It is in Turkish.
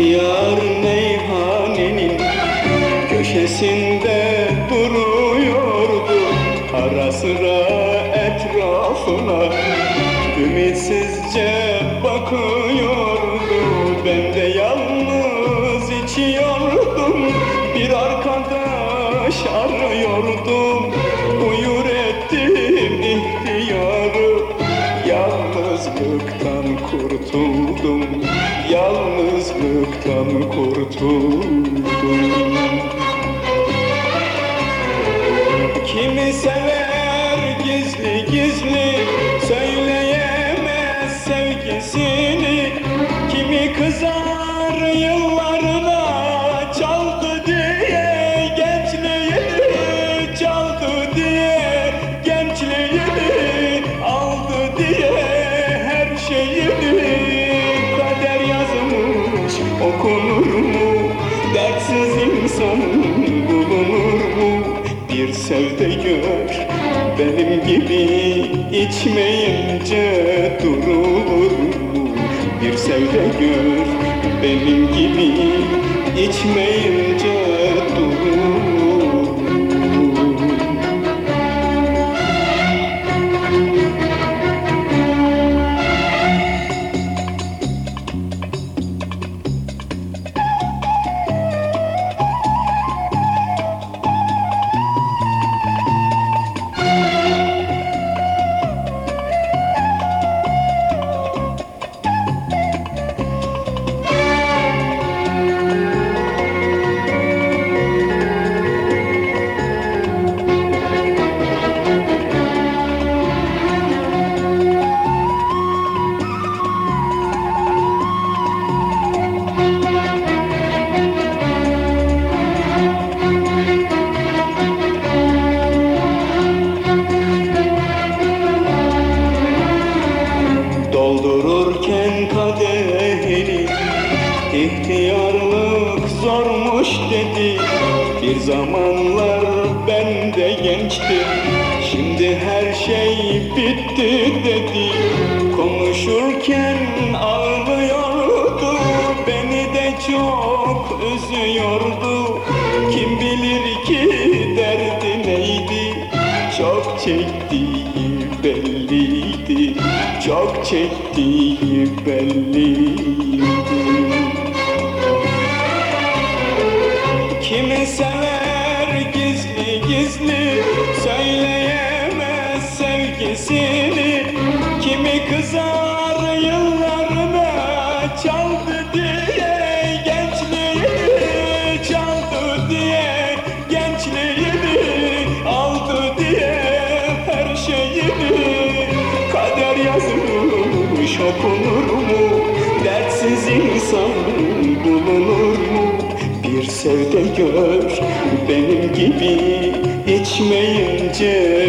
İhtiyar meyhanenin köşesinde duruyordu. Ara sıra etrafına ümitsizce bakıyordu. Ben de yalnız içiyordum bir arkadaş arıyordum Kurtuldum Kimi sever gizli gizli Söyleyemez sevgisini. Kimi kızar yıllarına insan bulunur mu Bir sevde benim gibi içmeyince durulur. Mu Bir sevde benim gibi içmeyince zormuş dedi. Bir zamanlar ben de gençtim. Şimdi her şey bitti dedi. Konuşurken ağlıyordu. Beni de çok üzüyordu. Kim bilir ki derdi neydi? Çok çektiği belliydi. Çok çektiği belliydi sevgisini Kimi kızar yıllarına Çaldı diye gençliğini Çaldı diye gençliğini Aldı diye her şeyini Kader yazılmış okunur mu? Dertsiz insan bulunur mu? Bir sevde gör benim gibi içmeyince